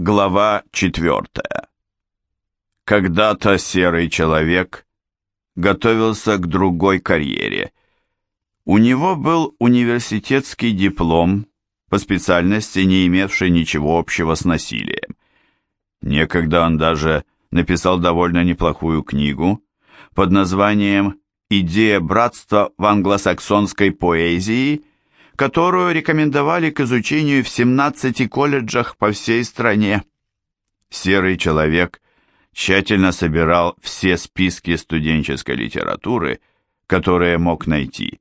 Глава четвертая. Когда-то серый человек готовился к другой карьере. У него был университетский диплом по специальности, не имевший ничего общего с насилием. Некогда он даже написал довольно неплохую книгу под названием «Идея братства в англосаксонской поэзии», которую рекомендовали к изучению в 17 колледжах по всей стране. Серый человек тщательно собирал все списки студенческой литературы, которые мог найти,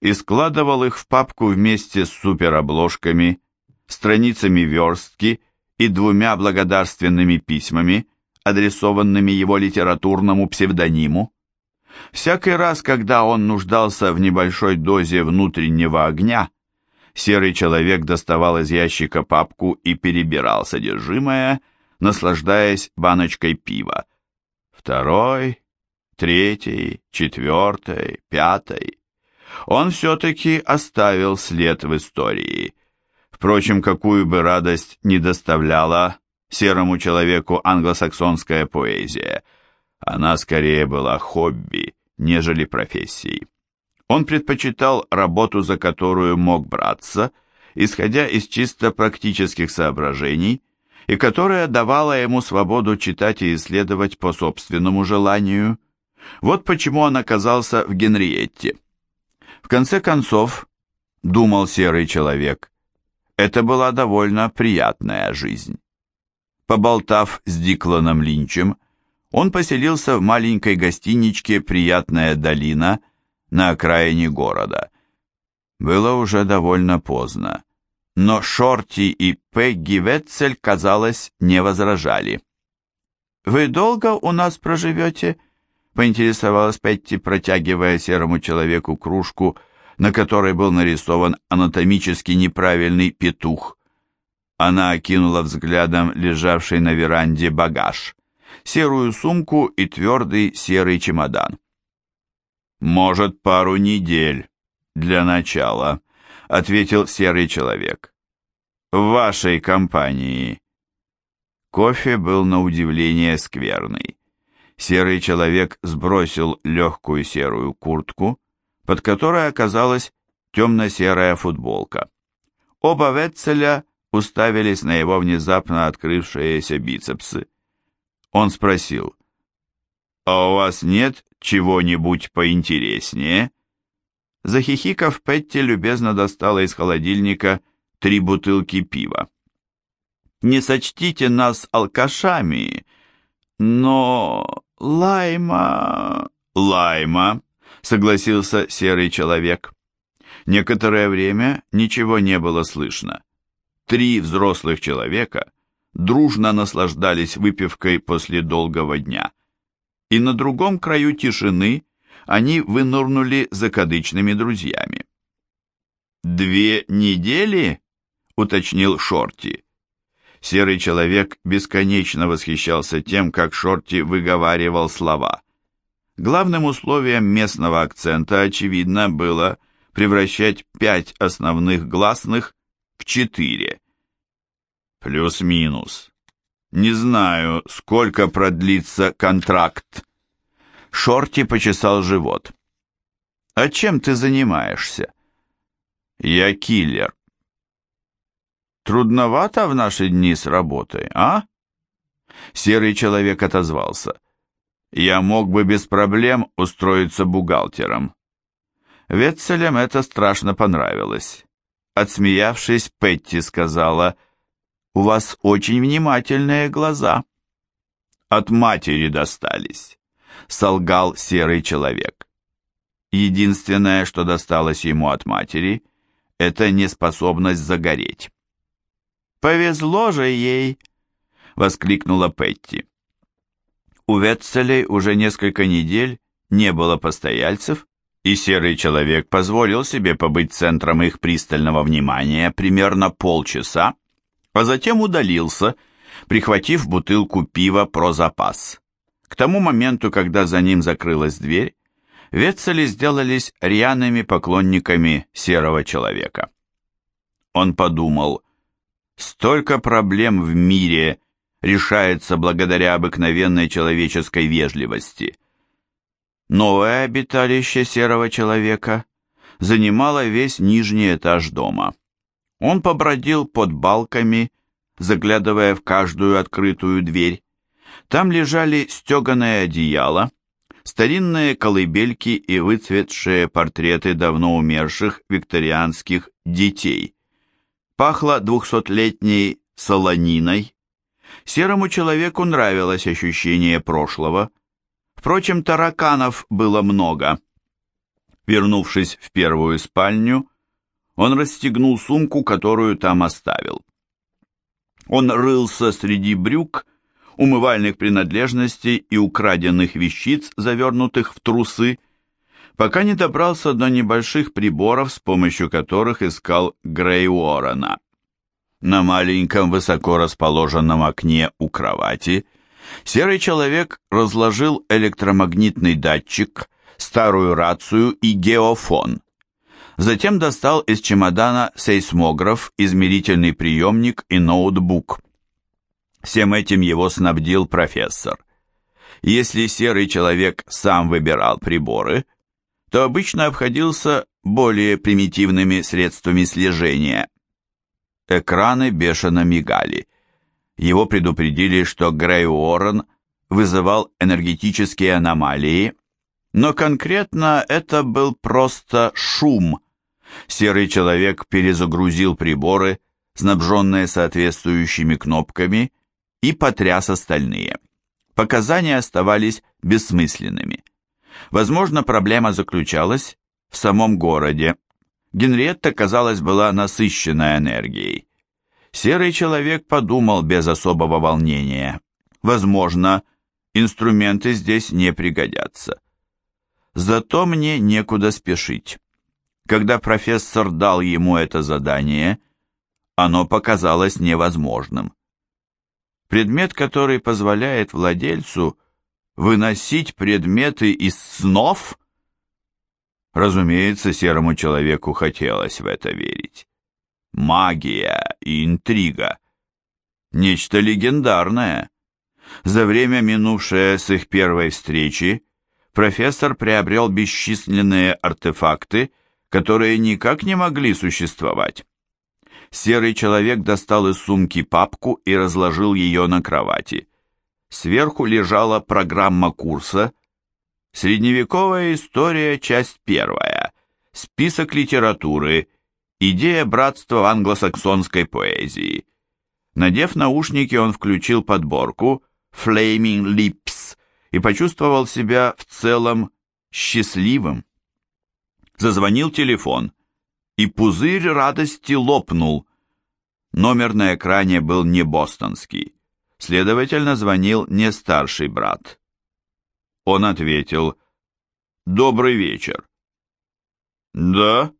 и складывал их в папку вместе с суперобложками, страницами верстки и двумя благодарственными письмами, адресованными его литературному псевдониму. Всякий раз, когда он нуждался в небольшой дозе внутреннего огня, серый человек доставал из ящика папку и перебирал содержимое, наслаждаясь баночкой пива. Второй, третий, четвертый, пятый. Он все-таки оставил след в истории. Впрочем, какую бы радость не доставляла серому человеку англосаксонская поэзия – она скорее была хобби, нежели профессией. Он предпочитал работу, за которую мог браться, исходя из чисто практических соображений, и которая давала ему свободу читать и исследовать по собственному желанию. Вот почему он оказался в Генриетте. В конце концов, думал серый человек, это была довольно приятная жизнь. Поболтав с Дикланом Линчем, он поселился в маленькой гостиничке «Приятная долина» на окраине города. Было уже довольно поздно, но Шорти и Пегги Ветцель, казалось, не возражали. «Вы долго у нас проживете?» — поинтересовалась Петти, протягивая серому человеку кружку, на которой был нарисован анатомически неправильный петух. Она окинула взглядом лежавший на веранде багаж серую сумку и твердый серый чемодан. «Может, пару недель для начала», — ответил серый человек. «В вашей компании». Кофе был на удивление скверный. Серый человек сбросил легкую серую куртку, под которой оказалась темно-серая футболка. Оба Ветцеля уставились на его внезапно открывшиеся бицепсы. Он спросил, «А у вас нет чего-нибудь поинтереснее?» Захихиков, Петти любезно достала из холодильника три бутылки пива. «Не сочтите нас алкашами, но лайма...» «Лайма», — согласился серый человек. Некоторое время ничего не было слышно. Три взрослых человека — дружно наслаждались выпивкой после долгого дня. И на другом краю тишины они вынырнули закадычными друзьями. «Две недели?» — уточнил Шорти. Серый человек бесконечно восхищался тем, как Шорти выговаривал слова. Главным условием местного акцента, очевидно, было превращать пять основных гласных в четыре. Плюс-минус. Не знаю, сколько продлится контракт. Шорти почесал живот. А чем ты занимаешься? Я киллер. Трудновато в наши дни с работой, а? Серый человек отозвался. Я мог бы без проблем устроиться бухгалтером. Ветцелям это страшно понравилось. Отсмеявшись, Петти сказала — у вас очень внимательные глаза. От матери достались, солгал серый человек. Единственное, что досталось ему от матери, это неспособность загореть. «Повезло же ей!» — воскликнула Петти. У Ветцелей уже несколько недель не было постояльцев, и серый человек позволил себе побыть центром их пристального внимания примерно полчаса, а затем удалился, прихватив бутылку пива про запас. К тому моменту, когда за ним закрылась дверь, Ветцели сделались рьяными поклонниками серого человека. Он подумал, Столько проблем в мире решается благодаря обыкновенной человеческой вежливости. Новое обиталище серого человека занимало весь нижний этаж дома. Он побродил под балками, заглядывая в каждую открытую дверь. Там лежали стеганое одеяло, старинные колыбельки и выцветшие портреты давно умерших викторианских детей. Пахло двухсотлетней солониной. Серому человеку нравилось ощущение прошлого. Впрочем, тараканов было много. Вернувшись в первую спальню, он расстегнул сумку, которую там оставил. Он рылся среди брюк, умывальных принадлежностей и украденных вещиц, завернутых в трусы, пока не добрался до небольших приборов, с помощью которых искал Грей Уоррена. На маленьком высоко расположенном окне у кровати серый человек разложил электромагнитный датчик, старую рацию и геофон. Затем достал из чемодана сейсмограф, измерительный приемник и ноутбук. Всем этим его снабдил профессор. Если серый человек сам выбирал приборы, то обычно обходился более примитивными средствами слежения. Экраны бешено мигали. Его предупредили, что Грей Уоррен вызывал энергетические аномалии, но конкретно это был просто шум – Серый человек перезагрузил приборы, снабженные соответствующими кнопками, и потряс остальные. Показания оставались бессмысленными. Возможно, проблема заключалась в самом городе. Генриетта, казалось, была насыщена энергией. Серый человек подумал без особого волнения. Возможно, инструменты здесь не пригодятся. Зато мне некуда спешить. Когда профессор дал ему это задание, оно показалось невозможным. Предмет, который позволяет владельцу выносить предметы из снов? Разумеется, серому человеку хотелось в это верить. Магия и интрига. Нечто легендарное. За время, минувшее с их первой встречи, профессор приобрел бесчисленные артефакты, которые никак не могли существовать. Серый человек достал из сумки папку и разложил ее на кровати. Сверху лежала программа курса «Средневековая история. Часть первая. Список литературы. Идея братства англосаксонской поэзии». Надев наушники, он включил подборку «Flaming Lips» и почувствовал себя в целом счастливым. Зазвонил телефон, и пузырь радости лопнул. Номер на экране был не бостонский. Следовательно, звонил не старший брат. Он ответил «Добрый вечер». «Да?»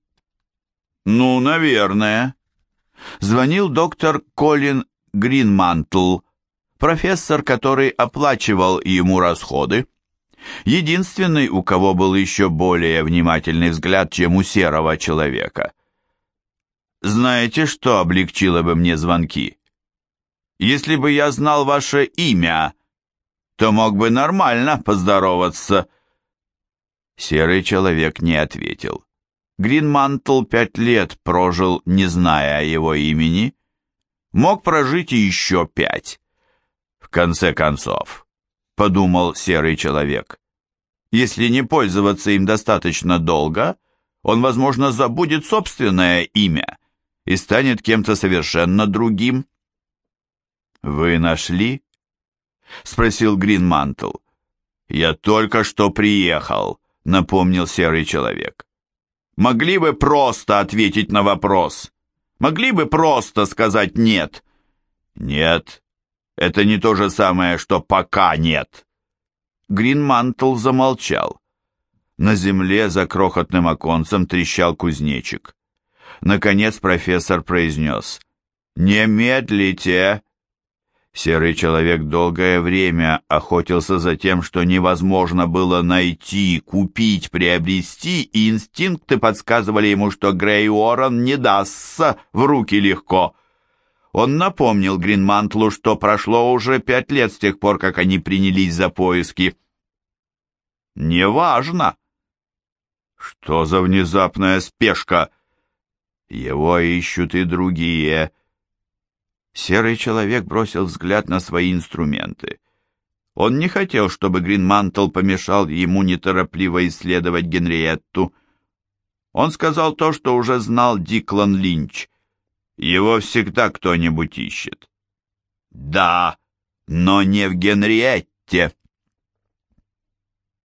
«Ну, наверное». Звонил доктор Колин Гринмантл, профессор, который оплачивал ему расходы. Единственный, у кого был еще более внимательный взгляд, чем у серого человека. «Знаете, что облегчило бы мне звонки? Если бы я знал ваше имя, то мог бы нормально поздороваться». Серый человек не ответил. Гринмантл пять лет прожил, не зная его имени. Мог прожить и еще пять. В конце концов, подумал серый человек. Если не пользоваться им достаточно долго, он, возможно, забудет собственное имя и станет кем-то совершенно другим. «Вы нашли?» — спросил Гринмантл. «Я только что приехал», — напомнил серый человек. «Могли бы просто ответить на вопрос. Могли бы просто сказать «нет». «Нет», это не то же самое, что пока нет. Гринмантл замолчал. На земле за крохотным оконцем трещал кузнечик. Наконец профессор произнес «Не медлите!» Серый человек долгое время охотился за тем, что невозможно было найти, купить, приобрести, и инстинкты подсказывали ему, что Грей Уоррен не дастся в руки легко. Он напомнил Гринмантлу, что прошло уже пять лет с тех пор, как они принялись за поиски. «Неважно!» «Что за внезапная спешка?» «Его ищут и другие». Серый человек бросил взгляд на свои инструменты. Он не хотел, чтобы Гринмантл помешал ему неторопливо исследовать Генриетту. Он сказал то, что уже знал Диклан Линч. Его всегда кто-нибудь ищет. Да, но не в Генриетте.